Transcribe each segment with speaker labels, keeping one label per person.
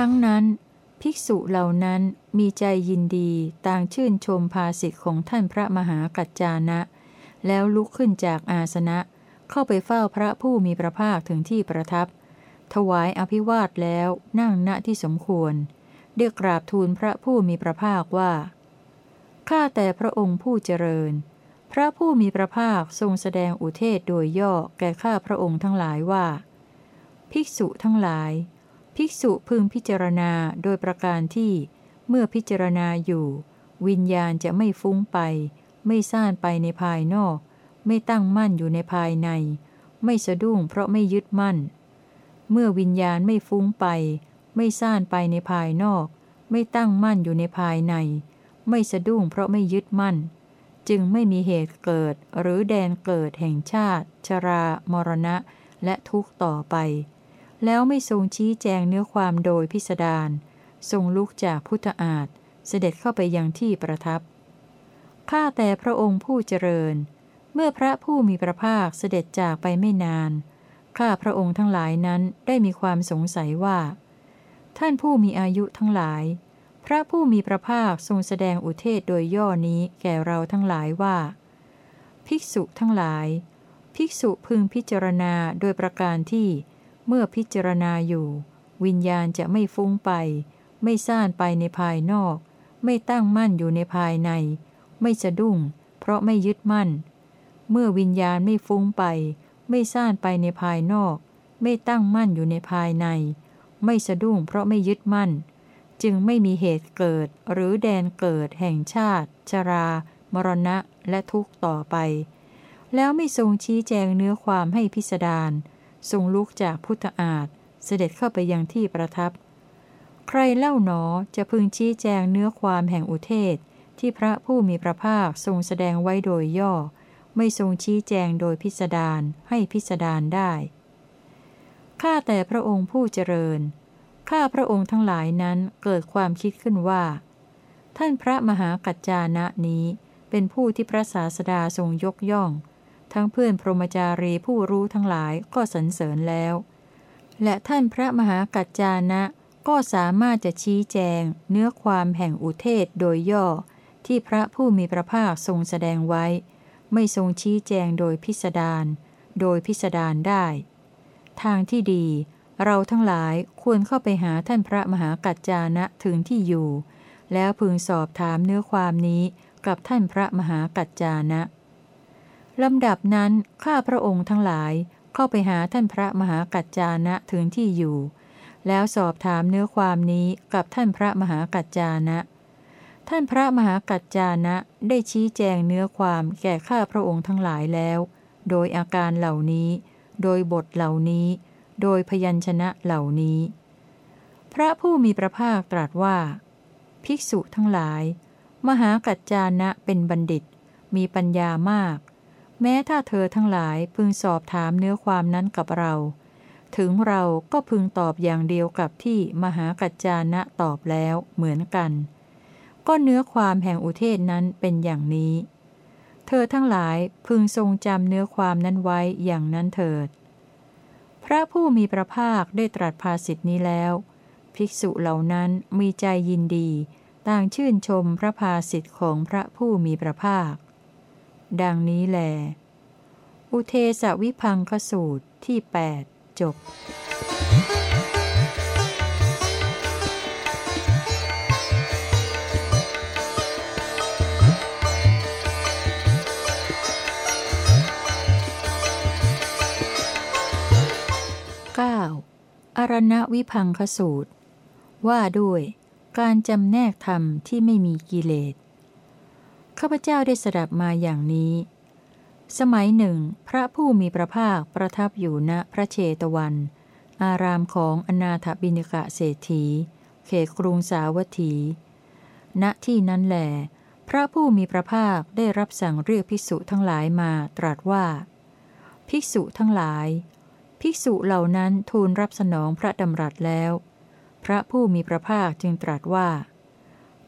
Speaker 1: ครั้งนั้น ภิกษุเหล่านั้นมีใจยินดีต่างชื่นชมภาสิทธิ์ของท่านพระมหากัจจานะ แล้วลุกขึ้นจากอาสนะ เข้าไปเฝ้าพระผู้มีพระภาคถึงที่ประทับ ถวายอภิวาทแล้วนั่งณที่สมควรเรียกราบทูลพระผู้มีพระภาคว่า ข้าแต่พระองค์ผู้เจริญ พระผู้มีพระภาคทรงแสดงอุเทศโดยย่อแก่ข้าพระองค์ทั้งหลายว่า ภิกษุทั้งหลาย ภิกษุพึงพิจารณาโดยประการที่ เมื่อพิจารณาอยู่ วิญญาณจะไม่ฟุ้งไป ไม่ซ่านไปในภายนอก ไม่ตั้งมั่นอยู่ในภายใน ไม่สะดุ้งเพราะไม่ยึดมั่น เมื่อวิญญาณไม่ฟุ้งไป ไม่ซ่านไปในภายนอก ไม่ตั้งมั่นอยู่ในภายใน ไม่สะดุ้งเพราะไม่ยึดมั่น จึงไม่มีเหตุเกิดหรือแดนเกิดแห่งชาติ ชรา มรณะ และทุกข์ต่อไป แล้วไม่ทรงชี้แจงเนื้อความโดยพิสดารทรงลุกจากพุทธอาฏเสด็จเข้าไปยังที่ประทับ ข้าแต่พระองค์ผู้เจริญ เมื่อพระผู้มีพระภาคเสด็จจากไปไม่นาน ข้าพระองค์ทั้งหลายนั้นได้มีความสงสัยว่า ท่านผู้มีอายุทั้งหลาย พระผู้มีพระภาคทรงแสดงอุเทศโดยย่อนี้แก่เราทั้งหลายว่า ภิกษุทั้งหลาย ภิกษุพึงพิจารณาโดยประการที่ เมื่อพิจารณาอยู่ วิญญาณจะไม่ฟุ้งไป ไม่ซ่านไปในภายนอก ไม่ตั้งมั่นอยู่ในภายใน ไม่สะดุ้ง เพราะไม่ยึดมั่น เมื่อวิญญาณไม่ฟุ้งไป ไม่ซ่านไปในภายนอก ไม่ตั้งมั่นอยู่ในภายใน ไม่สะดุ้งเพราะไม่ยึดมั่น จึงไม่มีเหตุเกิดหรือแดนเกิดแห่งชาติ ชรา มรณะและทุกข์ต่อไป แล้วไม่ทรงชี้แจงเนื้อความให้พิสดาร ทรงลุกจากพุทธอาฏเสด็จเข้าไปยังที่ประทับ ใครเล่าหนอจะพึงชี้แจงเนื้อความแห่งอุเทศ ที่พระผู้มีพระภาคทรงแสดงไว้โดยย่อ ไม่ทรงชี้แจงโดยพิสดารให้พิสดารได้ข้าแต่พระองค์ผู้เจริญ ข้าพระองค์ทั้งหลายนั้นเกิดความคิดขึ้นว่า ท่านพระมหากัจจานะนี้เป็นผู้ที่พระศาสดาทรงยกย่อง ทั้งเพื่อนพรหมจารีผู้รู้ทั้งหลายก็สรรเสริญแล้ว และท่านพระมหากัจจานะก็สามารถจะชี้แจง เนื้อความแห่งอุเทศโดยย่อ ที่พระผู้มีพระภาคทรงแสดงไว้ ไม่ทรงชี้แจงโดยพิสดารโดยพิสดารได้ ทางที่ดี เราทั้งหลายควรเข้าไปหาท่านพระมหากัจจานะถึงที่อยู่ แล้วพึงสอบถามเนื้อความนี้กับท่านพระมหากัจจานะ ลำดับนั้นข้าพระองค์ทั้งหลายเข้าไปหาท่านพระมหากัจจานะถึงที่อยู่ แล้วสอบถามเนื้อความนี้กับท่านพระมหากัจจานะ ท่านพระมหากัจจานะได้ชี้แจงเนื้อความแก่ข้าพระองค์ทั้งหลายแล้ว โดยอาการเหล่านี้ โดยบทเหล่านี้ โดยพยัญชนะเหล่านี้ พระผู้มีพระภาคตรัสว่า ภิกษุทั้งหลาย มหากัจจานะเป็นบัณฑิต มีปัญญามาก แม้ถ้าเธอทั้งหลายพึงสอบถามเนื้อความนั้นกับเรา ถึงเราก็พึงตอบอย่างเดียวกับที่มหากัจจานะตอบแล้วเหมือนกัน ก็เนื้อความแห่งอุเทศนั้นเป็นอย่างนี้ เธอทั้งหลายพึงทรงจำเนื้อความนั้นไว้อย่างนั้นเถิด พระผู้มีพระภาคได้ตรัสภาสิทธินี้แล้ว ภิกษุเหล่านั้นมีใจยินดี ต่างชื่นชมพระภาสิทธิของพระผู้มีพระภาค ดังนี้แล อุเทสวิพังคสูตรที่ 8 จบอารณวิพังคสูตร ว่าด้วยการจำแนกธรรมที่ไม่มีกิเลส ข้าพเจ้าได้สดับมาอย่างนี้ สมัยหนึ่ง พระผู้มีพระภาคประทับอยู่ณพระเชตวัน อารามของอนาถบิณกะเศรษฐี เขตกรุงสาวัตถี ณที่นั้นแหลพระผู้มีพระภาคได้รับสั่งเรียกภิกษุทั้งหลายมาตรัสว่า ภิกษุทั้งหลาย ภิกษุเหล่านั้นทูลรับสนองพระดำรัสแล้ว พระผู้มีพระภาคจึงตรัสว่า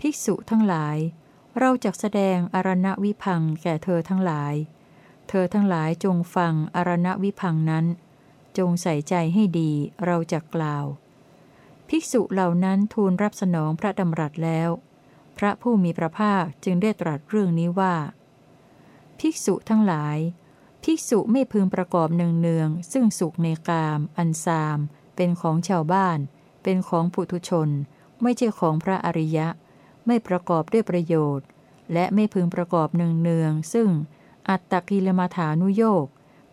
Speaker 1: ภิกษุทั้งหลาย เราจะแสดงอารณวิพังแก่เธอทั้งหลาย เธอทั้งหลายจงฟังอรณวิพังนั้น จงใส่ใจให้ดีเราจะกล่าว ภิกษุเหล่านั้นทูลรับสนองพระดำรัสแล้ว พระผู้มีพระภาคจึงได้ตรัสเรื่องนี้ว่า ภิกษุทั้งหลาย ภิกษุไม่พึงประกอบเนืองๆซึ่งสุขในกาม อันซาม เป็นของชาวบ้าน เป็นของปุถุชน ไม่ใช่ของพระอริยะ ไม่ประกอบด้วยประโยชน์ และไม่พึงประกอบเนืองๆซึ่งอัตตกิลมาฐานุโยก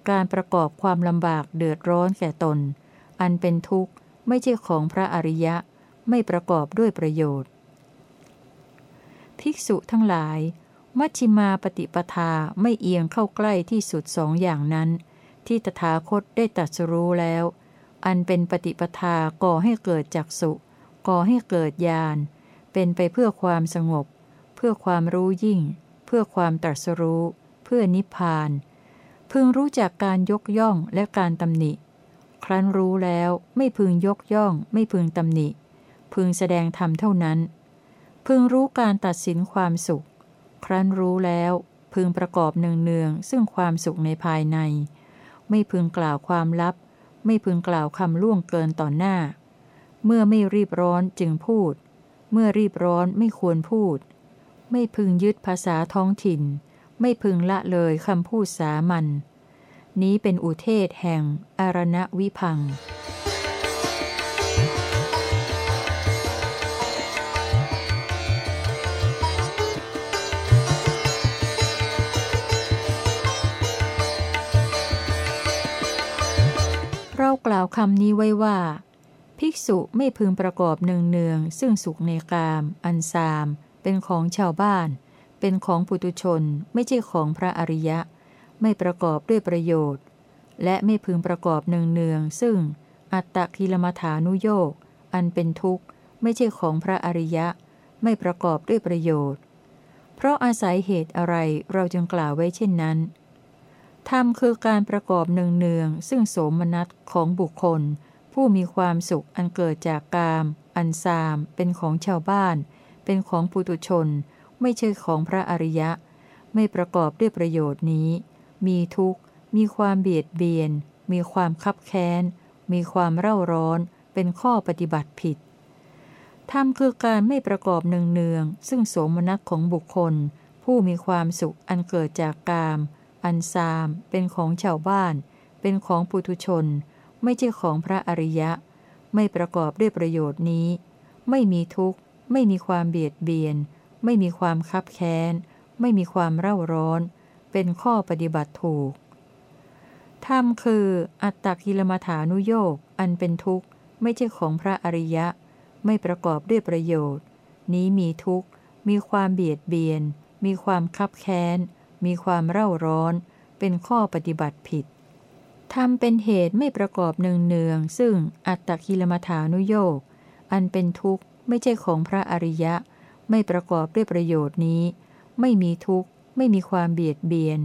Speaker 1: การประกอบความลำบากเดือดร้อนแก่ตน อันเป็นทุกข์ไม่ใช่ของพระอริยะ ไม่ประกอบด้วยประโยชน์ ภิกษุทั้งหลาย มัชฌิมาปฏิปทาไม่เอียงเข้าใกล้ที่สุดสองอย่างนั้น ที่ตถาคตได้ตรัสรู้แล้ว อันเป็นปฏิปทาก่อให้เกิดจักสุก่อให้เกิดญาณ เป็นไปเพื่อความสงบ เพื่อความรู้ยิ่ง เพื่อความตรัสรู้ เพื่อนิพพาน พึงรู้จักการยกย่องและการตำหนิ ครั้นรู้แล้วไม่พึงยกย่อง ไม่พึงตำหนิ พึงแสดงธรรมเท่านั้น พึงรู้การตัดสินความสุข ครั้นรู้แล้วพึงประกอบเนืองๆซึ่งความสุขในภายใน ไม่พึงกล่าวความลับ ไม่พึงกล่าวคำล่วงเกินต่อหน้า เมื่อไม่รีบร้อนจึงพูด เมื่อรีบร้อนไม่ควรพูด ไม่พึงยึดภาษาท้องถิ่น ไม่พึงละเลยคำพูดสามัญนี้เป็นอุเทศแห่งอารณวิพังเรากล่าวคำนี้ไว้ว่า ภิกษุไม่พึงประกอบเนืองๆซึ่งสุขในกาม อันซาม เป็นของชาวบ้าน เป็นของปุตุชน ไม่ใช่ของพระอริยะ ไม่ประกอบด้วยประโยชน์ และไม่พึงประกอบเนืองๆซึ่ง อัตตกิลมัฐานุโยกอันเป็นทุกข์ ไม่ใช่ของพระอริยะ ไม่ประกอบด้วยประโยชน์ เพราะอาศัยเหตุอะไรเราจึงกล่าวไว้เช่นนั้นธรรมคือการประกอบเนืองๆซึ่งโสมนัสของบุคคล ผู้มีความสุขอันเกิดจากกาม อันซาม เป็นของชาวบ้าน เป็นของปุตุชน ไม่ใช่ของพระอริยะ ไม่ประกอบด้วยประโยชน์นี้ มีทุกข์ มีความเบียดเบียน มีความคับแค้น มีความเร่าร้อน เป็นข้อปฏิบัติผิดธรรมคือการไม่ประกอบเนืองๆซึ่งโสมนัสของบุคคล ผู้มีความสุขอันเกิดจากกาม อันซาม เป็นของชาวบ้าน เป็นของปุถุชน ไม่ใช่ของพระอริยะ ไม่ประกอบด้วยประโยชน์นี้ ไม่มีทุกข์ ไม่มีความเบียดเบียน ไม่มีความคับแค้น ไม่มีความเร่าร้อน เป็นข้อปฏิบัติถูกธรรมคืออัตตกิลมัฐานุโยกอันเป็นทุกข์ ไม่ใช่ของพระอริยะ ไม่ประกอบด้วยประโยชน์ นี้มีทุกข์ มีความเบียดเบียน มีความคับแค้น มีความเร่าร้อน เป็นข้อปฏิบัติผิด ธรรมเป็นเหตุไม่ประกอบเนืองๆซึ่งอัตตกิลมัฐานุโยกอันเป็นทุกข์ไม่ใช่ของพระอริยะ ไม่ประกอบด้วยประโยชน์นี้ ไม่มีทุกข์ ไม่มีความเบียดเบียน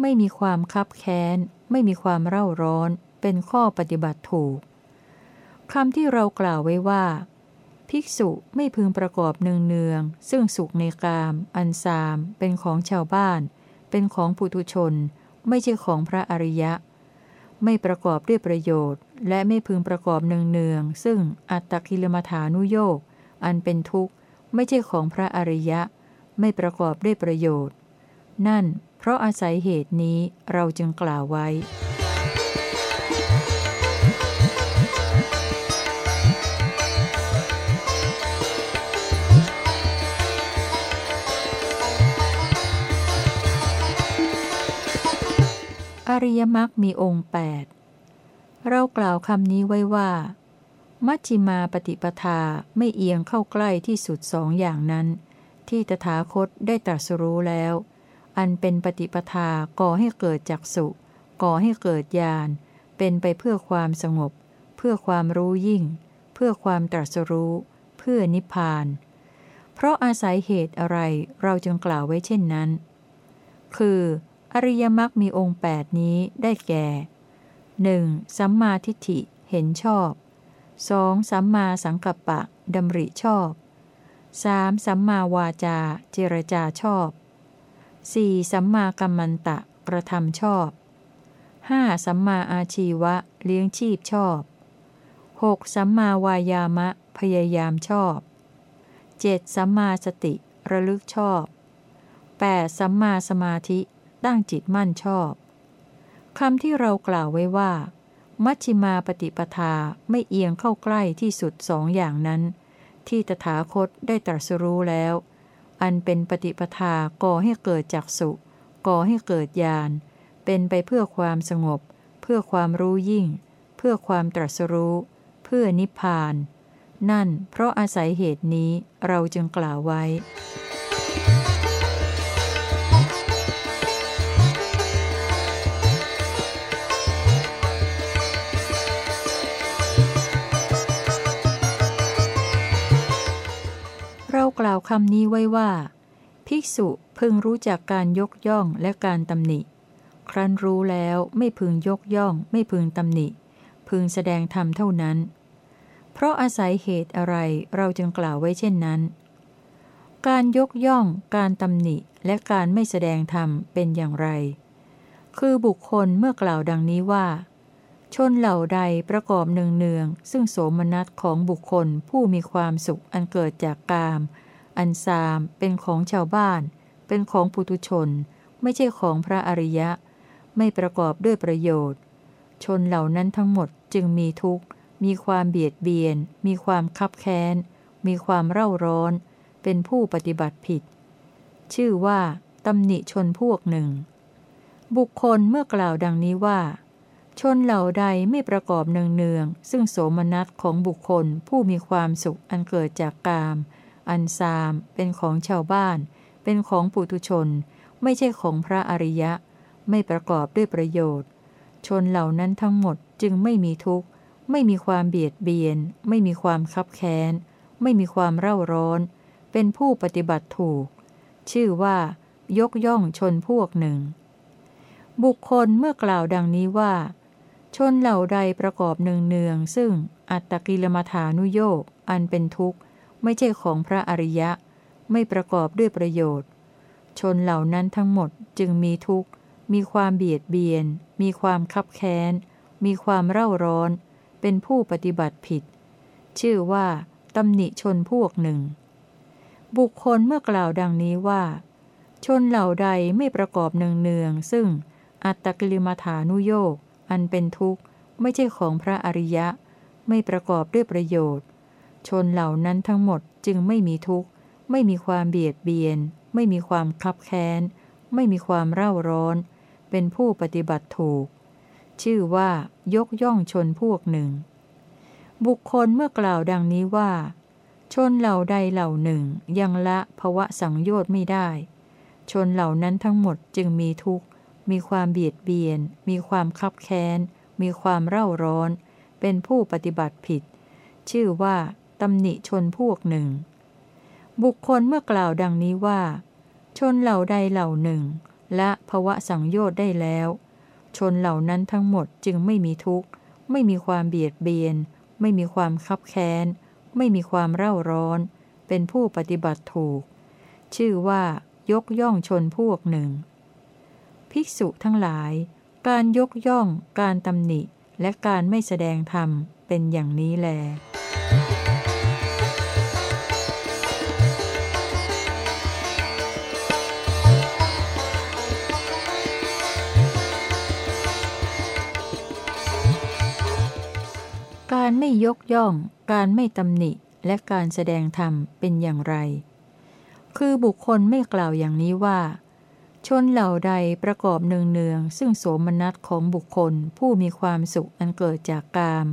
Speaker 1: ไม่มีความคับแค้น ไม่มีความเร่าร้อน เป็นข้อปฏิบัติถูกคำที่เรากล่าวไว้ว่า ภิกษุไม่พึงประกอบเนืองๆซึ่งสุขในกาม อันซาม เป็นของชาวบ้าน เป็นของปุถุชน ไม่ใช่ของพระอริยะ ไม่ประกอบด้วยประโยชน์ และไม่พึงประกอบเนืองๆซึ่งอัตตกิลมัฐานุโยกอันเป็นทุกข์ไม่ใช่ของพระอริยะ ไม่ประกอบด้วยประโยชน์ นั่นเพราะอาศัยเหตุนี้เราจึงกล่าวไว้ อริยมรรคมีองค์ 8 เรากล่าวคำนี้ไว้ว่า มัชฌิมาปฏิปทาไม่เอียงเข้าใกล้ที่สุดสองอย่างนั้น ที่ตถาคตได้ตรัสรู้แล้ว อันเป็นปฏิปทาก่อให้เกิดจักสุก่อให้เกิดญาณเป็นไปเพื่อความสงบ เพื่อความรู้ยิ่ง เพื่อความตรัสรู้ เพื่อนิพพาน เพราะอาศัยเหตุอะไรเราจึงกล่าวไว้เช่นนั้น คือ อริยมรรคมีองค์ 8 นี้ได้แก่ 1. สัมมาทิฏฐิเห็นชอบ 2. สัมมาสังกัปปะดำริชอบ 3. สัมมาวาจา เจรจาชอบ 4. สัมมากัมมันตะกระทำชอบ 5. สัมมาอาชีวะเลี้ยงชีพชอบ 6. สัมมาวายามะ พยายามชอบ 7. สัมมาสติระลึกชอบ 8. สัมมาสมาธิ ตั้งจิตมั่นชอบคำที่เรากล่าวไว้ว่า มัชฌิมาปฏิปทาไม่เอียงเข้าใกล้ที่สุดสองอย่างนั้น ที่ตถาคตได้ตรัสรู้แล้ว อันเป็นปฏิปทาก่อให้เกิดจักสุก่อให้เกิดญาณเป็นไปเพื่อความสงบ เพื่อความรู้ยิ่ง เพื่อความตรัสรู้ เพื่อนิพพาน นั่นเพราะอาศัยเหตุนี้เราจึงกล่าวไว้ กล่าวคำนี้ไว้ว่า ภิกษุพึงรู้จักการยกย่องและการตำหนิ ครั้นรู้แล้วไม่พึงยกย่อง ไม่พึงตำหนิ พึงแสดงธรรมเท่านั้น เพราะอาศัยเหตุอะไรเราจึงกล่าวไว้เช่นนั้น การยกย่อง การตำหนิ และการไม่แสดงธรรมเป็นอย่างไร คือบุคคลเมื่อกล่าวดังนี้ว่าชนเหล่าใดประกอบเนืองๆซึ่งโสมนัสของบุคคลผู้มีความสุขอันเกิดจากกาม อันซามเป็นของชาวบ้าน เป็นของปุตุชน ไม่ใช่ของพระอริยะ ไม่ประกอบด้วยประโยชน์ ชนเหล่านั้นทั้งหมดจึงมีทุกข์ มีความเบียดเบียน มีความคับแค้น มีความเร่าร้อน เป็นผู้ปฏิบัติผิด ชื่อว่าตำหนิชนพวกหนึ่ง บุคคลเมื่อกล่าวดังนี้ว่า ชนเหล่าใดไม่ประกอบเนืองๆซึ่งโสมนัสของบุคคลผู้มีความสุขอันเกิดจากกาม อันซามเป็นของชาวบ้าน เป็นของปุถุชน ไม่ใช่ของพระอริยะ ไม่ประกอบด้วยประโยชน์ ชนเหล่านั้นทั้งหมดจึงไม่มีทุกข์ ไม่มีความเบียดเบียน ไม่มีความคับแค้น ไม่มีความเร่าร้อน เป็นผู้ปฏิบัติถูก ชื่อว่า ยกย่องชนพวกหนึ่ง บุคคลเมื่อกล่าวดังนี้ว่า ชนเหล่าใดประกอบเนืองๆซึ่งอัตตกิลมัฐานุโยกอันเป็นทุกข์ ไม่ใช่ของพระอริยะ ไม่ประกอบด้วยประโยชน์ ชนเหล่านั้นทั้งหมดจึงมีทุกข์ มีความเบียดเบียน มีความคับแค้น มีความเร่าร้อน เป็นผู้ปฏิบัติผิด ชื่อว่าตำหนิชนพวกหนึ่ง บุคคลเมื่อกล่าวดังนี้ว่า ชนเหล่าใดไม่ประกอบเนืองๆซึ่งอัตตกิลมัฐานุโยกอันเป็นทุกข์ ไม่ใช่ของพระอริยะ ไม่ประกอบด้วยประโยชน์ ชนเหล่านั้นทั้งหมดจึงไม่มีทุกข์ ไม่มีความเบียดเบียน ไม่มีความคับแค้น ไม่มีความเร่าร้อน เป็นผู้ปฏิบัติถูก ชื่อว่ายกย่องชนพวกหนึ่ง บุคคลเมื่อกล่าวดังนี้ว่า ชนเหล่าใดเหล่าหนึ่งยังละภวะสังโยชน์ไม่ได้ ชนเหล่านั้นทั้งหมดจึงมีทุกข์ มีความเบียดเบียน มีความคับแค้น มีความเร่าร้อน เป็นผู้ปฏิบัติผิด ชื่อว่า ตำหนิชนพวกหนึ่ง บุคคลเมื่อกล่าวดังนี้ว่า ชนเหล่าใดเหล่าหนึ่ง และภวะสังโยชน์ได้แล้ว ชนเหล่านั้นทั้งหมดจึงไม่มีทุกข์ ไม่มีความเบียดเบียน ไม่มีความคับแค้น ไม่มีความเร่าร้อน เป็นผู้ปฏิบัติถูก ชื่อว่ายกย่องชนพวกหนึ่ง ภิกษุทั้งหลาย การยกย่อง การตำหนิ และการไม่แสดงธรรม เป็นอย่างนี้แล การไม่ยกย่อง การไม่ตำหนิ และการแสดงธรรมเป็นอย่างไร คือบุคคลไม่กล่าวอย่างนี้ว่า ชนเหล่าใดประกอบเนืองๆซึ่งโสมนัสของบุคคลผู้มีความสุขอันเกิดจากกาม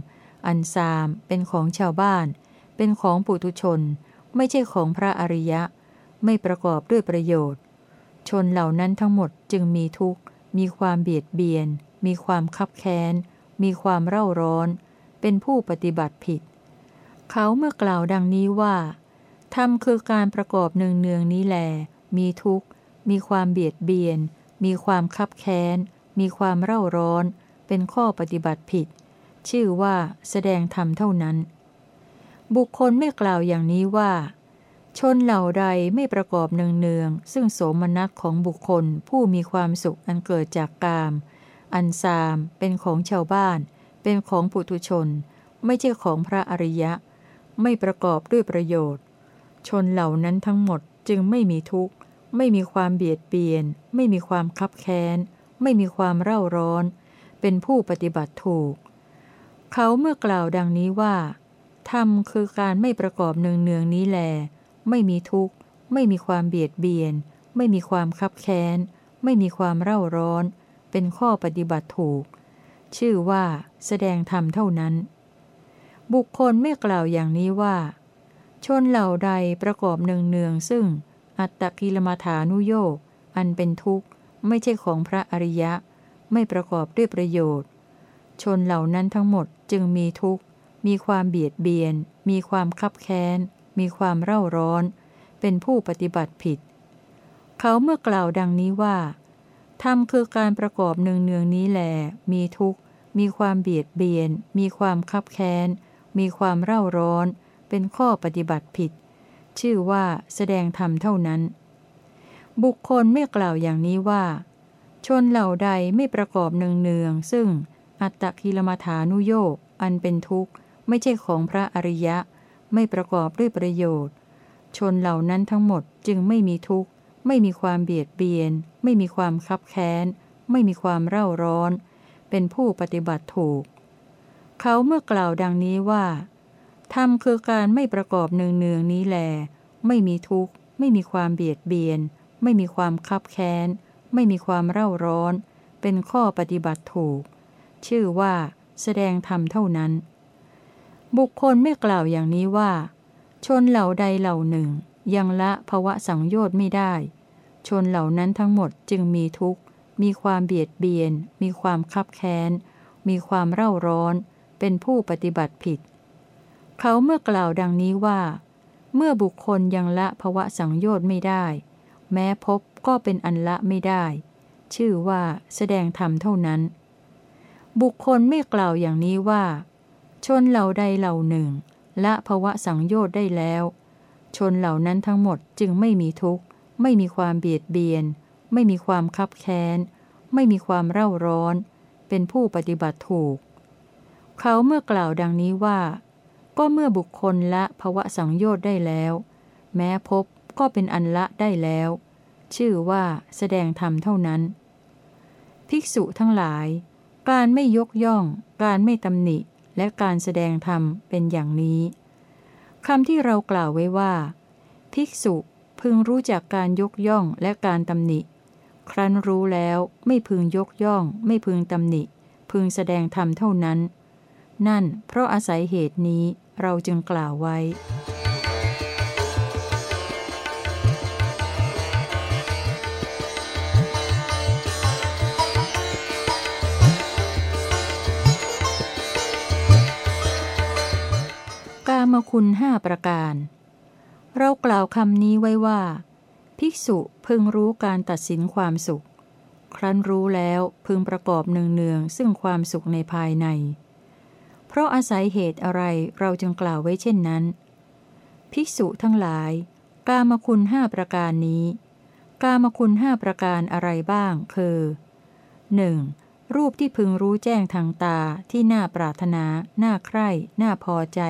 Speaker 1: อันซาม เป็นของชาวบ้าน เป็นของปุถุชน ไม่ใช่ของพระอริยะ ไม่ประกอบด้วยประโยชน์ ชนเหล่านั้นทั้งหมดจึงมีทุกข์ มีความเบียดเบียน มีความคับแค้น มีความเร่าร้อน เป็นผู้ปฏิบัติผิด เขาเมื่อกล่าวดังนี้ว่าธรรมคือการประกอบเนืองๆนี้แล มีทุกข์ มีความเบียดเบียน มีความคับแค้น มีความเร่าร้อน เป็นข้อปฏิบัติผิด ชื่อว่าแสดงธรรมเท่านั้น บุคคลไม่กล่าวอย่างนี้ว่า ชนเหล่าใดไม่ประกอบเนืองๆซึ่งโสมนัสของบุคคลผู้มีความสุขอันเกิดจากกาม อันซาม เป็นของชาวบ้าน เป็นของปุถุชน ไม่ใช่ของพระอริยะ ไม่ประกอบด้วยประโยชน์ ชนเหล่านั้นทั้งหมดจึงไม่มีทุกข์ ไม่มีความเบียดเบียน ไม่มีความคับแค้น ไม่มีความเร่าร้อน เป็นผู้ปฏิบัติถูก เขาเมื่อกล่าวดังนี้ว่าธรรมคือการไม่ประกอบเนืองเนืองนี้แล ไม่มีทุกข์ ไม่มีความเบียดเบียน ไม่มีความคับแค้น ไม่มีความเร่าร้อน เป็นข้อปฏิบัติถูก ชื่อว่า แสดงธรรมเท่านั้น บุคคลไม่กล่าวอย่างนี้ว่า ชนเหล่าใดประกอบเนืองเนืองซึ่ง อัตตกิลมัฐานุโยกอันเป็นทุกข์ไม่ใช่ของพระอริยะ ไม่ประกอบด้วยประโยชน์ ชนเหล่านั้นทั้งหมดจึงมีทุกข์ มีความเบียดเบียน มีความคับแค้น มีความเร่าร้อน เป็นผู้ปฏิบัติผิด เขาเมื่อกล่าวดังนี้ว่าธรรมคือการประกอบเนืองเนืองนี้แหลมีทุกข์ มีความเบียดเบียน มีความคับแค้น มีความเร่าร้อน เป็นข้อปฏิบัติผิด ชื่อว่าแสดงธรรมเท่านั้น บุคคลไม่กล่าวอย่างนี้ว่า ชนเหล่าใดไม่ประกอบเนืองเนืองซึ่งอัตตกิลมัฐานุโยกอันเป็นทุกข์ไม่ใช่ของพระอริยะ ไม่ประกอบด้วยประโยชน์ ชนเหล่านั้นทั้งหมดจึงไม่มีทุกข์ ไม่มีความเบียดเบียน ไม่มีความคับแค้น ไม่มีความเร่าร้อน เป็นผู้ปฏิบัติถูก เขาเมื่อกล่าวดังนี้ว่าธรรมคือการไม่ประกอบเนืองเนืองนี้แล ไม่มีทุกข์ ไม่มีความเบียดเบียน ไม่มีความคับแค้น ไม่มีความเร่าร้อน เป็นข้อปฏิบัติถูก ชื่อว่า แสดงธรรมเท่านั้น บุคคลไม่กล่าวอย่างนี้ว่า ชนเหล่าใดเหล่าหนึ่ง ยังละภวะสังโยชน์ไม่ได้ ชนเหล่านั้นทั้งหมดจึงมีทุกข์ มีความเบียดเบียน มีความคับแค้น มีความเร่าร้อน เป็นผู้ปฏิบัติผิด เขาเมื่อกล่าวดังนี้ว่า เมื่อบุคคลยังละภวะสังโยชน์ไม่ได้ แม้พบก็เป็นอันละไม่ได้ ชื่อว่าแสดงธรรมเท่านั้น บุคคลไม่กล่าวอย่างนี้ว่า ชนเหล่าใดเหล่าหนึ่ง ละภวะสังโยชน์ได้แล้ว ชนเหล่านั้นทั้งหมดจึงไม่มีทุกข์ ไม่มีความเบียดเบียน ไม่มีความคับแค้น ไม่มีความเร่าร้อน เป็นผู้ปฏิบัติถูก เขาเมื่อกล่าวดังนี้ว่า ก็เมื่อบุคคลละภวะสังโยชน์ได้แล้ว แม้พบก็เป็นอันละได้แล้ว ชื่อว่าแสดงธรรมเท่านั้น ภิกษุทั้งหลาย การไม่ยกย่อง การไม่ตำหนิ และการแสดงธรรมเป็นอย่างนี้คำที่เรากล่าวไว้ว่า ภิกษุพึงรู้จักการยกย่องและการตำหนิ ครั้นรู้แล้วไม่พึงยกย่อง ไม่พึงตำหนิ พึงแสดงธรรมเท่านั้น นั่นเพราะอาศัยเหตุนี้เราจึงกล่าวไว้ กามคุณห้าประการ เรากล่าวคำนี้ไว้ว่า ภิกษุพึงรู้การตัดสินความสุข ครั้นรู้แล้วพึงประกอบเนืองๆซึ่งความสุขในภายใน เพราะอาศัยเหตุอะไรเราจึงกล่าวไว้เช่นนั้น ภิกษุทั้งหลาย กามคุณห้าประการนี้ กามคุณห้าประการอะไรบ้าง คือ 1. รูปที่พึงรู้แจ้งทางตาที่น่าปรารถนา น่าใคร่ น่าพอใจ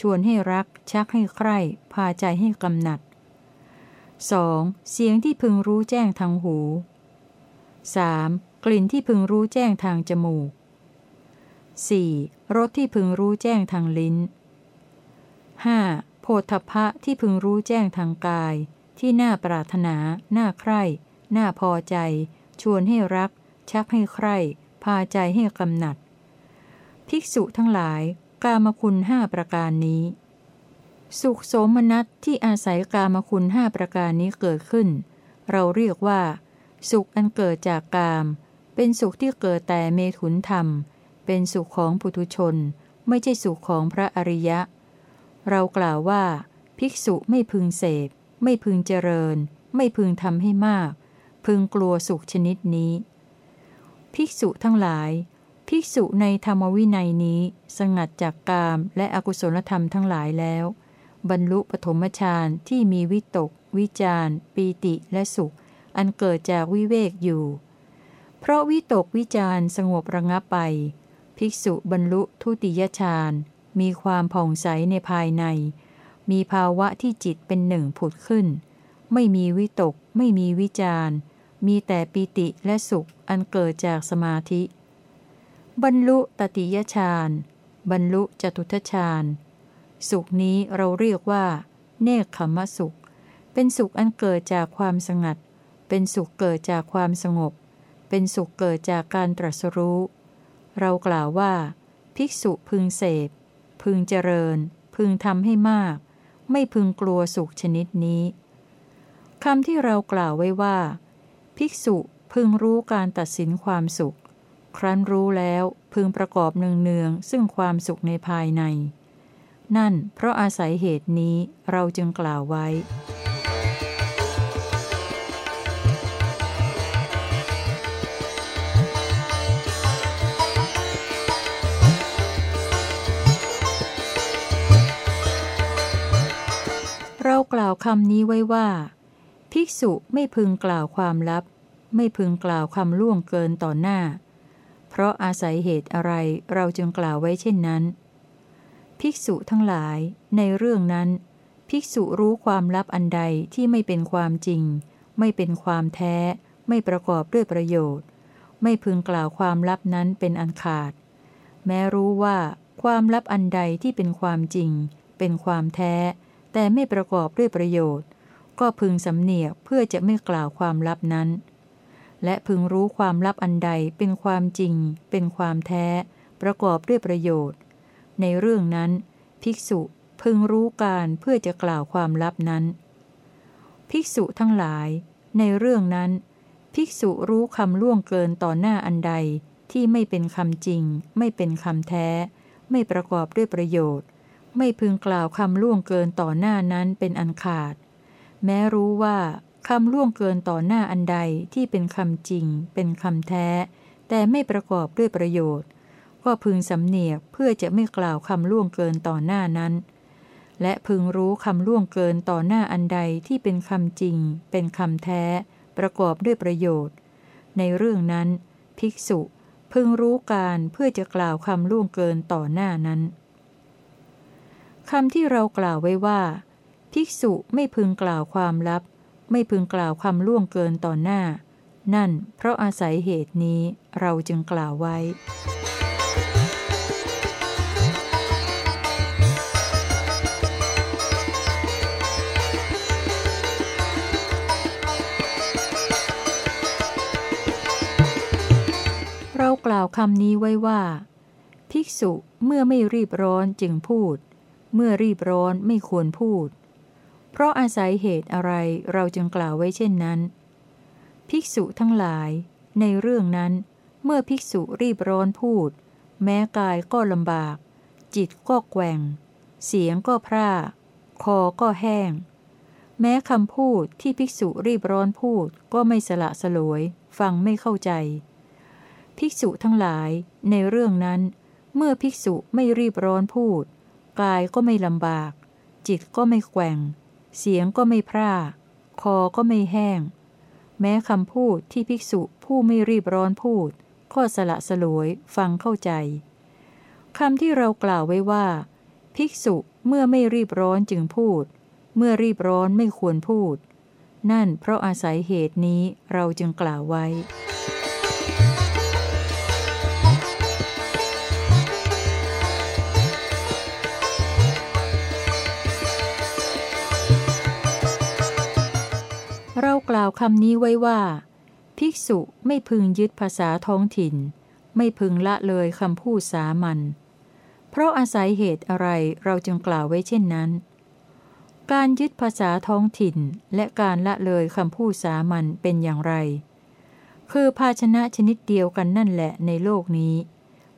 Speaker 1: ชวนให้รัก ชักให้ใคร่ พาใจให้กำหนัด 2. เสียงที่พึงรู้แจ้งทางหู 3. กลิ่นที่พึงรู้แจ้งทางจมูก 4. รสที่พึงรู้แจ้งทางลิ้น 5. โพธพะที่พึงรู้แจ้งทางกาย ที่น่าปรารถนา น่าใคร่ น่าพอใจ ชวนให้รัก ชักให้ใคร่ พาใจให้กำหนัด ภิกษุทั้งหลาย กามคุณห้าประการนี้ สุขโสมนัสที่อาศัยกามคุณห้าประการนี้เกิดขึ้น เราเรียกว่า สุขอันเกิดจากกาม เป็นสุขที่เกิดแต่เมถุนธรรม เป็นสุขของปุถุชน ไม่ใช่สุขของพระอริยะ เรากล่าวว่า ภิกษุไม่พึงเสพ ไม่พึงเจริญ ไม่พึงทำให้มาก พึงกลัวสุขชนิดนี้ ภิกษุทั้งหลาย ภิกษุในธรรมวินัยนี้ สงัดจากกามและอกุศลธรรมทั้งหลายแล้ว บรรลุปฐมฌานที่มีวิตก วิจารปีติและสุข อันเกิดจากวิเวกอยู่ เพราะวิตกวิจารสงบระงับไป ภิกษุบรรลุทุติยฌานมีความผ่องใสในภายใน มีภาวะที่จิตเป็นหนึ่งผุดขึ้น ไม่มีวิตก ไม่มีวิจารมีแต่ปิติและสุขอันเกิดจากสมาธิ บรรลุตติยฌานบรรลุจตุทชฌาน สุขนี้เราเรียกว่า เนคขมสุข เป็นสุขอันเกิดจากความสงัด เป็นสุขเกิดจากความสงบ เป็นสุขเกิดจากการตรัสรู้ เรากล่าวว่า ภิกษุพึงเสพ พึงเจริญ พึงทำให้มาก ไม่พึงกลัวสุขชนิดนี้คำที่เรากล่าวไว้ว่า ภิกษุพึงรู้การตัดสินความสุข ครั้นรู้แล้วพึงประกอบเนืองๆซึ่งความสุขในภายใน นั่นเพราะอาศัยเหตุนี้เราจึงกล่าวไว้ เรากล่าวคำนี้ไว้ว่า ภิกษุไม่พึงกล่าวความลับ ไม่พึงกล่าวคำล่วงเกินต่อหน้า เพราะอาศัยเหตุอะไรเราจึงกล่าวไว้เช่นนั้น ภิกษุทั้งหลาย ในเรื่องนั้น ภิกษุรู้ความลับอันใดที่ไม่เป็นความจริง ไม่เป็นความแท้ ไม่ประกอบด้วยประโยชน์ ไม่พึงกล่าวความลับนั้นเป็นอันขาด แม้รู้ว่าความลับอันใดที่เป็นความจริง เป็นความแท้ แต่ไม่ประกอบด้วยประโยชน์ ก็พึงสำเนียกเพื่อจะไม่กล่าวความลับนั้น และพึงรู้ความลับอันใดเป็นความจริง เป็นความแท้ ประกอบด้วยประโยชน์ ในเรื่องนั้น ภิกษุพึงรู้การเพื่อจะกล่าวความลับนั้น ภิกษุทั้งหลาย ในเรื่องนั้น ภิกษุรู้คำล่วงเกินต่อหน้าอันใดที่ไม่เป็นคำจริง ไม่เป็นคำแท้ ไม่ประกอบด้วยประโยชน์ ไม่พึงกล่าวคำล่วงเกินต่อหน้านั้นเป็นอันขาด แม้รู้ว่าคำล่วงเกินต่อหน้าอันใดที่เป็นคำจริง เป็นคำแท้ แต่ไม่ประกอบด้วยประโยชน์ ก็พึงสำเนียกเพื่อจะไม่กล่าวคำล่วงเกินต่อหน้านั้น และพึงรู้คำล่วงเกินต่อหน้าอันใดที่เป็นคำจริง เป็นคำแท้ ประกอบด้วยประโยชน์ ในเรื่องนั้น ภิกษุพึงรู้การเพื่อจะกล่าวคำล่วงเกินต่อหน้านั้นคำที่เรากล่าวไว้ว่า ภิกษุไม่พึงกล่าวความลับ ไม่พึงกล่าวคำล่วงเกินต่อหน้า นั่นเพราะอาศัยเหตุนี้เราจึงกล่าวไว้ เรากล่าวคำนี้ไว้ว่า ภิกษุเมื่อไม่รีบร้อนจึงพูด เมื่อรีบร้อนไม่ควรพูด เพราะอาศัยเหตุอะไรเราจึงกล่าวไว้เช่นนั้น ภิกษุทั้งหลาย ในเรื่องนั้น เมื่อภิกษุรีบร้อนพูด แม้กายก็ลำบาก จิตก็แกว่ง เสียงก็พร่า คอก็แห้ง แม้คำพูดที่ภิกษุรีบร้อนพูดก็ไม่สละสลวย ฟังไม่เข้าใจ ภิกษุทั้งหลาย ในเรื่องนั้น เมื่อภิกษุไม่รีบร้อนพูด กายก็ไม่ลำบาก จิตก็ไม่แกว่ง เสียงก็ไม่พร่า คอก็ไม่แห้ง แม้คำพูดที่ภิกษุผู้ไม่รีบร้อนพูด ก็สละสลวยฟังเข้าใจคำที่เรากล่าวไว้ว่า ภิกษุเมื่อไม่รีบร้อนจึงพูด เมื่อรีบร้อนไม่ควรพูด นั่นเพราะอาศัยเหตุนี้เราจึงกล่าวไว้ เรากล่าวคำนี้ไว้ว่า ภิกษุไม่พึงยึดภาษาท้องถิ่น ไม่พึงละเลยคำพูดสามัญเพราะอาศัยเหตุอะไรเราจึงกล่าวไว้เช่นนั้น การยึดภาษาท้องถิ่นและการละเลยคำพูดสามัญเป็นอย่างไร คือภาชนะชนิดเดียวกันนั่นแหละในโลกนี้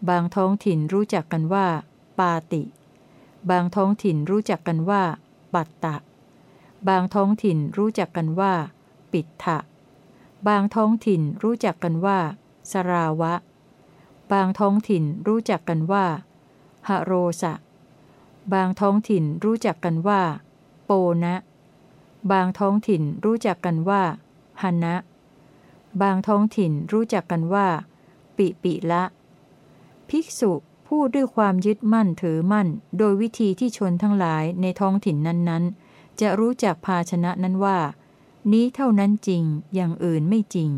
Speaker 1: บางท้องถิ่นรู้จักกันว่า ปาติ บางท้องถิ่นรู้จักกันว่า ปัตตะบางท้องถิ่นรู้จักกันว่า ปิดถะบางท้องถิ่นรู้จักกันว่า สราวะ บางท้องถิ่นรู้จักกันว่าหโรสะ บางท้องถิ่นรู้จักกันว่า โปนะ บางท้องถิ่นรู้จักกันว่าหนะ บางท้องถิ่นรู้จักกันว่า ปิปิละ ภิกษุพูดด้วยความยึดมั่นถือมั่น โดยวิธีที่ชนทั้งหลายในท้องถิ่นนั้นๆ จะรู้จักภาชนะนั้นว่า นี้เท่านั้นจริงอย่างอื่นไม่จริง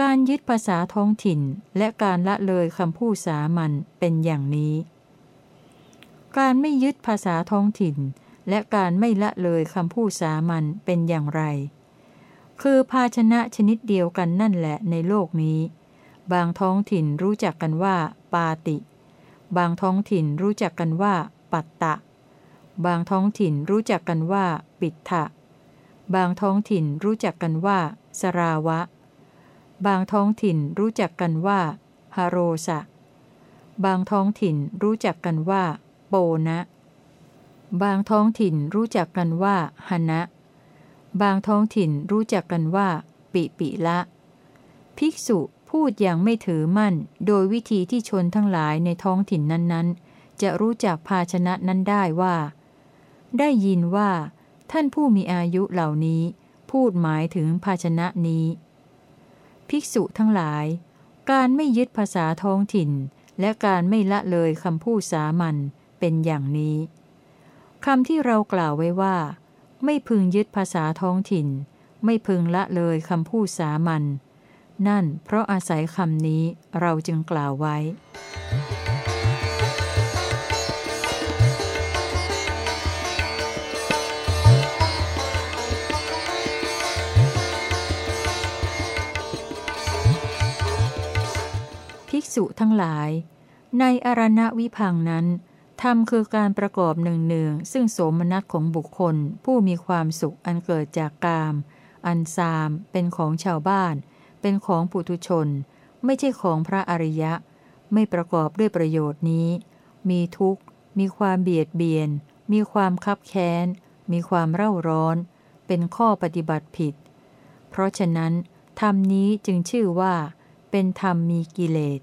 Speaker 1: การยึดภาษาท้องถิ่นและการละเลยคำพูดสามัญเป็นอย่างนี้ การไม่ยึดภาษาท้องถิ่น และการไม่ละเลยคำพูดสามัญเป็นอย่างไร คือภาชนะชนิดเดียวกันนั่นแหละในโลกนี้ บางท้องถิ่นรู้จักกันว่า ปาติ บางท้องถิ่นรู้จักกันว่า ปัตตะ บางท้องถิ่นรู้จักกันว่า ปิฏฐะ บางท้องถิ่นรู้จักกันว่า สราวะ บางท้องถิ่นรู้จักกันว่าฮาโรสะ บางท้องถิ่นรู้จักกันว่า โปนะ บางท้องถิ่นรู้จักกันว่าหนะ บางท้องถิ่นรู้จักกันว่า ปิปิละ ภิกษุพูดอย่างไม่ถือมั่น โดยวิธีที่ชนทั้งหลายในท้องถิ่นนั้นๆ จะรู้จักภาชนะนั้นได้ว่า ได้ยินว่า ท่านผู้มีอายุเหล่านี้พูดหมายถึงภาชนะนี้ ภิกษุทั้งหลาย การไม่ยึดภาษาท้องถิ่น และการไม่ละเลยคำพูดสามัญเป็นอย่างนี้คำที่เรากล่าวไว้ว่า ไม่พึงยึดภาษาท้องถิ่น ไม่พึงละเลยคำพูดสามัญนั่นเพราะอาศัยคำนี้เราจึงกล่าวไว้ ษุทั้งหลาย ในอรณวิพังนั้นธรรมคือการประกอบหนึ่งหนึ่งซึ่งโสมนัสของบุคคล ผู้มีความสุขอันเกิดจากกาม อันซาม เป็นของชาวบ้าน เป็นของปุถุชน ไม่ใช่ของพระอริยะ ไม่ประกอบด้วยประโยชน์นี้ มีทุกข์ มีความเบียดเบียน มีความคับแค้น มีความเร่าร้อน เป็นข้อปฏิบัติผิด เพราะฉะนั้นธรรมนี้จึงชื่อว่า เป็นธรรมมีกิเลส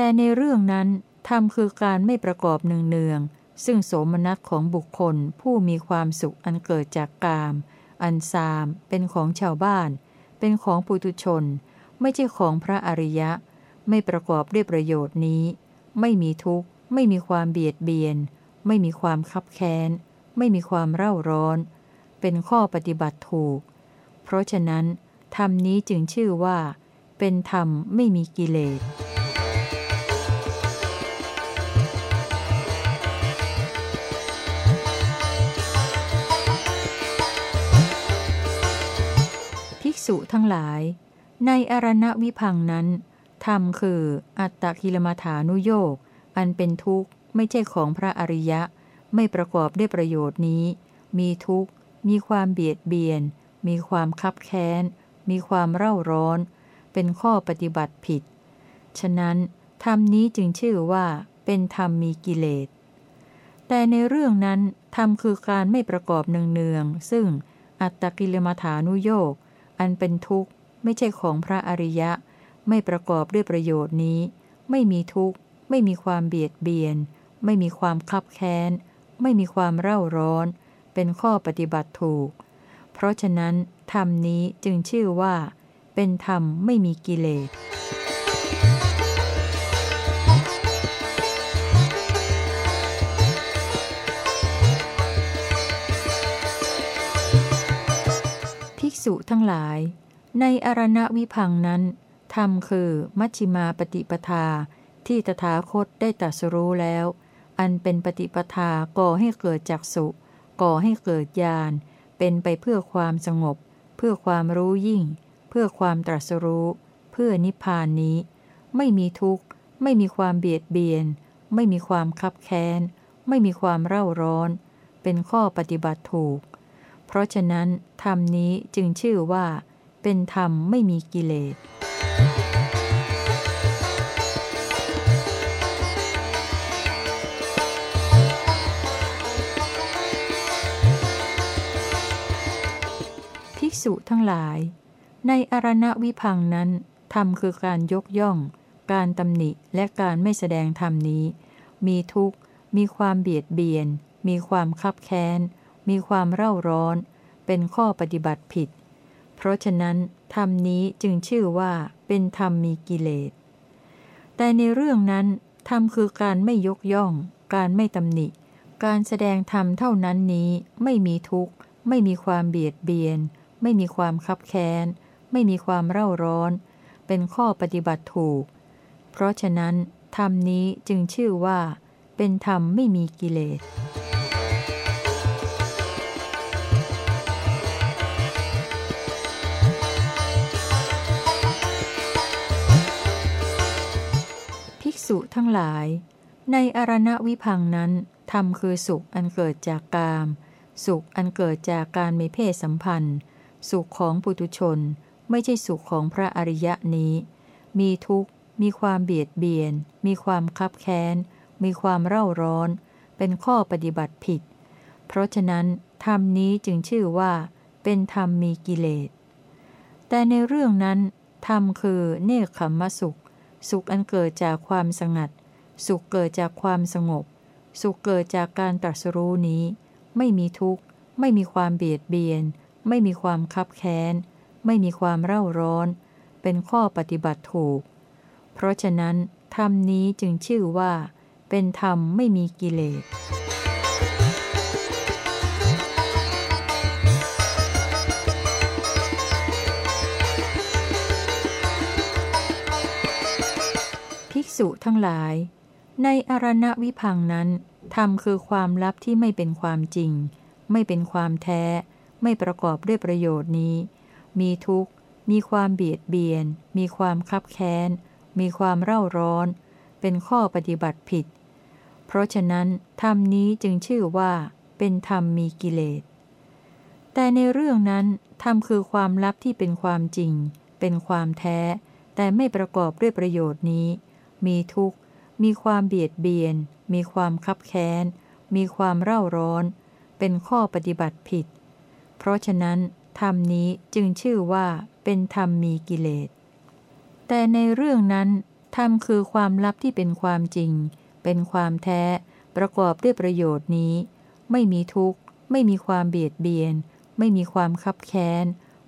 Speaker 1: แต่ในเรื่องนั้นธรรมคือการไม่ประกอบเนืองๆซึ่งโสมนัสของบุคคลผู้มีความสุขอันเกิดจากกาม อันซาม เป็นของชาวบ้าน เป็นของปุตุชน ไม่ใช่ของพระอริยะ ไม่ประกอบด้วยประโยชน์นี้ ไม่มีทุกข์ ไม่มีความเบียดเบียน ไม่มีความคับแค้น ไม่มีความเร่าร้อน เป็นข้อปฏิบัติถูก เพราะฉะนั้นธรรมนี้จึงชื่อว่า เป็นธรรมไม่มีกิเลส ษุทั้งหลาย ในอรณวิพังนั้นธรรมคืออัตตกิลมัฐานุโยกอันเป็นทุกข์ไม่ใช่ของพระอริยะ ไม่ประกอบด้วยประโยชน์นี้ มีทุกข์ มีความเบียดเบียน มีความคับแค้น มีความเร่าร้อน เป็นข้อปฏิบัติผิด ฉะนั้นธรรมนี้จึงชื่อว่า เป็นธรรมมีกิเลส แต่ในเรื่องนั้นธรรมคือการไม่ประกอบเนืองๆซึ่งอัตตกิลมัฐานุโยก อันเป็นทุกข์ไม่ใช่ของพระอริยะ ไม่ประกอบด้วยประโยชน์นี้ ไม่มีทุกข์ ไม่มีความเบียดเบียน ไม่มีความคับแค้น ไม่มีความเร่าร้อน เป็นข้อปฏิบัติถูก เพราะฉะนั้นธรรมนี้จึงชื่อว่า เป็นธรรมไม่มีกิเลส ษุทั้งหลาย ในอรณวิพังนั้นธรรมคือมัชฌิมาปฏิปทาที่ตถาคตได้ตรัสรู้แล้ว อันเป็นปฏิปทาก่อให้เกิดจักสุก่อให้เกิดญาณเป็นไปเพื่อความสงบ เพื่อความรู้ยิ่ง เพื่อความตรัสรู้ เพื่อนิพพานนี้ ไม่มีทุกข์ ไม่มีความเบียดเบียน ไม่มีความคับแค้น ไม่มีความเร่าร้อน เป็นข้อปฏิบัติถูก เพราะฉะนั้น ธรรมนี้จึงชื่อว่า เป็นธรรมไม่มีกิเลสภิกษุทั้งหลาย ในอารณวิพังนั้นธรรมคือการยกย่อง การตำหนิและการไม่แสดงธรรมนี้ มีทุกข์ มีความเบียดเบียน มีความคับแค้น มีความเร่าร้อน เป็นข้อปฏิบัติผิด เพราะฉะนั้นธรรมนี้จึงชื่อว่าเป็นธรรมมีกิเลส แต่ในเรื่องนั้นธรรมคือการไม่ยกย่อง การไม่ตำหนิ การแสดงธรรมเท่านั้นนี้ไม่มีทุกข์ ไม่มีความเบียดเบียน ไม่มีความคับแค้น ไม่มีความเร่าร้อน เป็นข้อปฏิบัติถูก เพราะฉะนั้นธรรมนี้จึงชื่อว่า เป็นธรรมไม่มีกิเลส ษุทั้งหลาย ในอารณวิพังนั้นธรรมคือสุขอันเกิดจากกาม สุขอันเกิดจากการมีเพศสัมพันธ์ สุขของปุถุชน ไม่ใช่สุขของพระอริยะนี้ มีทุกข์ มีความเบียดเบียน มีความคับแค้น มีความเร่าร้อน เป็นข้อปฏิบัติผิด เพราะฉะนั้นธรรมนี้จึงชื่อว่า เป็นธรรมมีกิเลส แต่ในเรื่องนั้นธรรมคือเนคขมมสุข สุขอันเกิดจากความสงัด สุขเกิดจากความสงบ สุขเกิดจากการตรัสรู้นี้ ไม่มีทุกข์ ไม่มีความเบียดเบียน ไม่มีความคับแค้น ไม่มีความเร่าร้อน เป็นข้อปฏิบัติถูก เพราะฉะนั้นธรรมนี้จึงชื่อว่า เป็นธรรมไม่มีกิเลส ษุทั้งหลาย ในอรณวิพังนั้นธรรมคือความลับที่ไม่เป็นความจริง ไม่เป็นความแท้ ไม่ประกอบด้วยประโยชน์นี้ มีทุกข์ มีความเบียดเบียน มีความคับแค้น มีความเร่าร้อน เป็นข้อปฏิบัติผิด เพราะฉะนั้นธรรมนี้จึงชื่อว่า เป็นธรรมมีกิเลส แต่ในเรื่องนั้นธรรมคือความลับที่เป็นความจริง เป็นความแท้ แต่ไม่ประกอบด้วยประโยชน์นี้ มีทุกข์ มีความเบียดเบียน มีความคับแค้น มีความเร่าร้อน เป็นข้อปฏิบัติผิด เพราะฉะนั้นธรรมนี้จึงชื่อว่าเป็นธรรมมีกิเลส แต่ในเรื่องนั้นธรรมคือความลับที่เป็นความจริง เป็นความแท้ ประกอบด้วยประโยชน์นี้ ไม่มีทุกข์ ไม่มีความเบียดเบียน ไม่มีความคับแค้น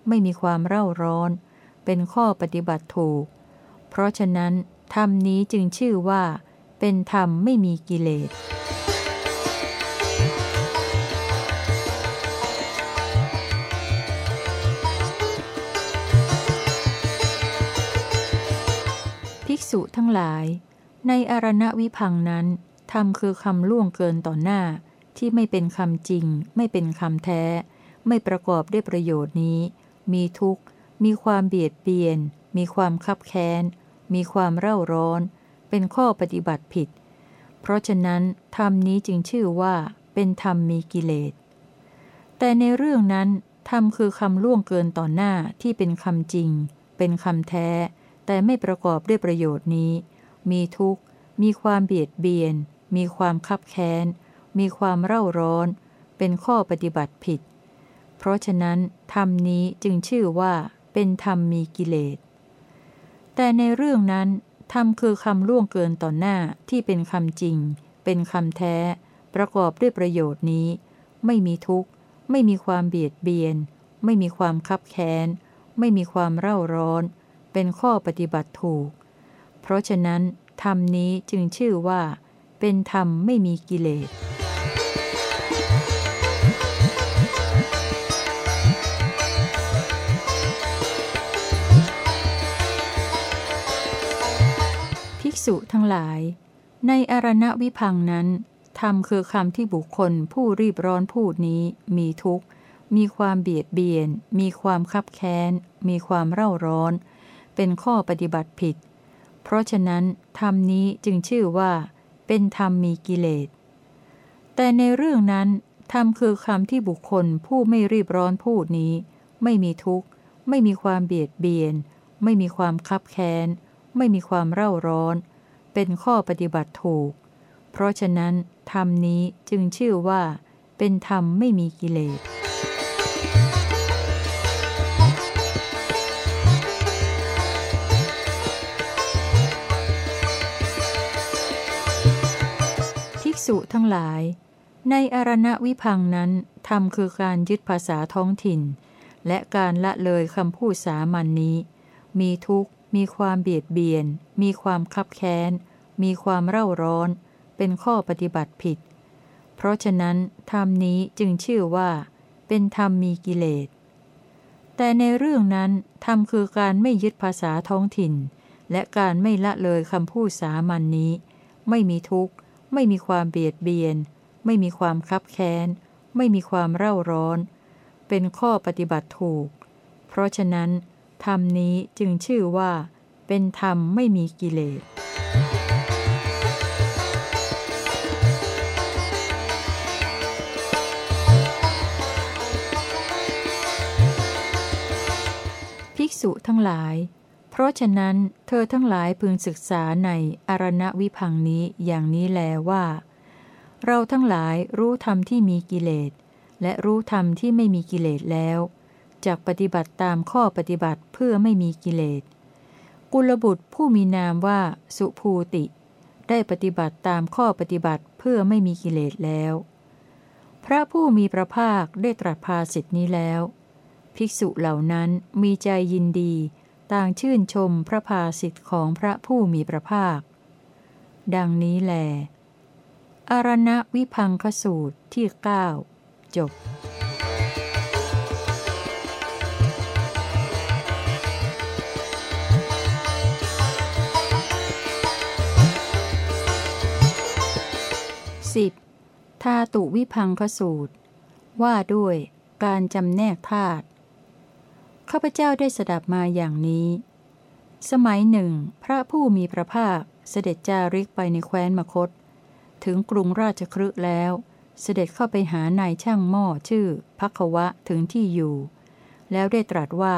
Speaker 1: ไม่มีความเร่าร้อน เป็นข้อปฏิบัติถูก เพราะฉะนั้น ธรรมนี้จึงชื่อว่า เป็นธรรมไม่มีกิเลสภิกษุทั้งหลาย ในอารณวิพังนั้นธรรมคือคำล่วงเกินต่อหน้า ที่ไม่เป็นคำจริง ไม่เป็นคำแท้ ไม่ประกอบด้วยประโยชน์นี้ มีทุกข์ มีความเบียดเบียน มีความคับแค้น มีความเร่าร้อน เป็นข้อปฏิบัติผิด เพราะฉะนั้นธรรมนี้จึงชื่อว่า เป็นธรรมมีกิเลส แต่ในเรื่องนั้นธรรมคือคำล่วงเกินต่อหน้าที่เป็นคำจริง เป็นคำแท้ แต่ไม่ประกอบด้วยประโยชน์นี้ มีทุกข์ มีความเบียดเบียน มีความคับแค้น มีความเร่าร้อน เป็นข้อปฏิบัติผิด เพราะฉะนั้นธรรมนี้จึงชื่อว่า เป็นธรรมมีกิเลส แต่ในเรื่องนั้นธรรมคือคำล่วงเกินต่อหน้าที่เป็นคำจริง เป็นคำแท้ ประกอบด้วยประโยชน์นี้ ไม่มีทุกข์ ไม่มีความเบียดเบียน ไม่มีความคับแค้น ไม่มีความเร่าร้อน เป็นข้อปฏิบัติถูก เพราะฉะนั้นธรรมนี้จึงชื่อว่า เป็นธรรมไม่มีกิเลส ษุทั้งหลาย ในอารณวิพังนั้นธรรมคือคำที่บุคคลผู้รีบร้อนพูดนี้มีทุกข์ มีความเบียดเบียน มีความคับแค้น มีความเร่าร้อน เป็นข้อปฏิบัติผิด เพราะฉะนั้นธรรมนี้จึงชื่อว่า เป็นธรรมมีกิเลส แต่ในเรื่องนั้นธรรมคือคำที่บุคคลผู้ไม่รีบร้อนพูดนี้ ไม่มีทุกข์ ไม่มีความเบียดเบียน ไม่มีความคับแค้น ไม่มีความเร่าร้อน เป็นข้อปฏิบัติถูก เพราะฉะนั้น ธรรมนี้จึงชื่อว่า เป็นธรรมไม่มีกิเลสภิกษุทั้งหลาย ในอารณวิพังนั้น ธรรมคือการยึดภาษาท้องถิ่น และการละเลยคำพูดสามัญนนี้ มีทุกข์ มีความเบียดเบียน มีความคับแค้น มีความเร่าร้อน เป็นข้อปฏิบัติผิด เพราะฉะนั้นธรรมนี้จึงชื่อว่า เป็นธรรมมีกิเลส แต่ในเรื่องนั้นธรรมคือการไม่ยึดภาษาท้องถิ่น และการไม่ละเลยคำพูดสามัญนนี้ ไม่มีทุกข์ ไม่มีความเบียดเบียน ไม่มีความคับแค้น ไม่มีความเร่าร้อน เป็นข้อปฏิบัติถูก เพราะฉะนั้น ธรรมนี้จึงชื่อว่า เป็นธรรมไม่มีกิเลสภิกษุทั้งหลาย เพราะฉะนั้นเธอทั้งหลายพึงศึกษาในอารณวิพังนี้อย่างนี้แลว่า เราทั้งหลายรู้ธรรมที่มีกิเลสและรู้ธรรมที่ไม่มีกิเลสแล้ว จากปฏิบัติตามข้อปฏิบัติเพื่อไม่มีกิเลส กุลบุตรผู้มีนามว่าสุภูติ ได้ปฏิบัติตามข้อปฏิบัติเพื่อไม่มีกิเลสแล้ว พระผู้มีพระภาคได้ตรัสภาสิทธินี้แล้ว ภิกษุเหล่านั้นมีใจยินดี ต่างชื่นชมพระภาสิทธิของพระผู้มีพระภาค ดังนี้แล อารณวิพังคสูตรที่ 9 จบ 10. ธาตุวิพังคสูตร ว่าด้วยการจำแนกธาตุข้าพเจ้าได้สดับมาอย่างนี้ สมัยหนึ่ง พระผู้มีพระภาคเสด็จจาริกไปในแคว้นมคต ถึงกรุงราชครึแล้ว เสด็จเข้าไปหานายช่างหม้อชื่อพักวะถึงที่อยู่ แล้วได้ตรัสว่า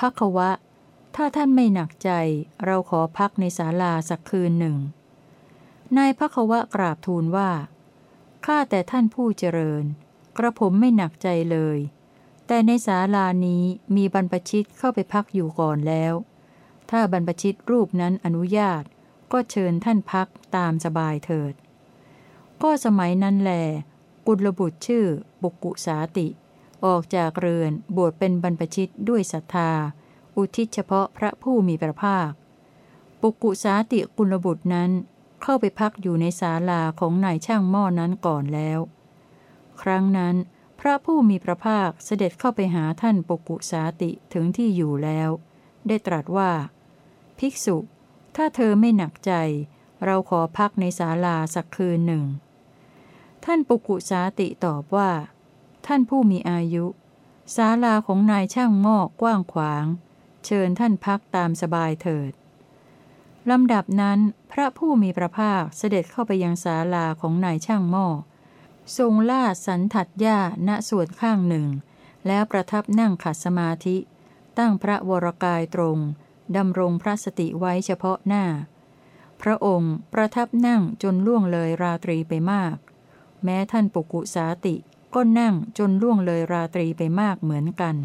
Speaker 1: พักวะ ถ้าท่านไม่หนักใจเราขอพักในศาลาสักคืนหนึ่ง นายพระควะกราบทูลว่า ข้าแต่ท่านผู้เจริญ กระผมไม่หนักใจเลย แต่ในศาลานี้มีบรรพชิตเข้าไปพักอยู่ก่อนแล้ว ถ้าบรรพชิตรูปนั้นอนุญาต ก็เชิญท่านพักตามสบายเถิด ก็สมัยนั้นแล กุลบุตรชื่อปุกุสาติ ออกจากเรือนบวชเป็นบรรพชิตด้วยศรัทธา อุทิศเฉพาะพระผู้มีพระภาค ปุกุสาติกุลบุตรนั้น เข้าไปพักอยู่ในศาลาของนายช่างหม้อนั้นก่อนแล้ว ครั้งนั้นพระผู้มีพระภาคเสด็จเข้าไปหาท่านปกุสาติถึงที่อยู่แล้ว ได้ตรัสว่า ภิกษุ ถ้าเธอไม่หนักใจ เราขอพักในศาลาสักคืนหนึ่ง ท่านปุกุสาติตอบว่า ท่านผู้มีอายุศาลาของนายช่างหม้อกว้างขวาง เชิญท่านพักตามสบายเถิด ลำดับนั้น พระผู้มีพระภาคเสด็จเข้าไปยังศาลาของนายช่างหม้อทรงล่าสันถัดหญ้าณส่วนข้างหนึ่ง แล้วประทับนั่งขัดสมาธิ ตั้งพระวรกายตรงดำรงพระสติไว้เฉพาะหน้า พระองค์ประทับนั่งจนล่วงเลยราตรีไปมาก แม้ท่านปุกุสาติก็นั่งจนล่วงเลยราตรีไปมากเหมือนกัน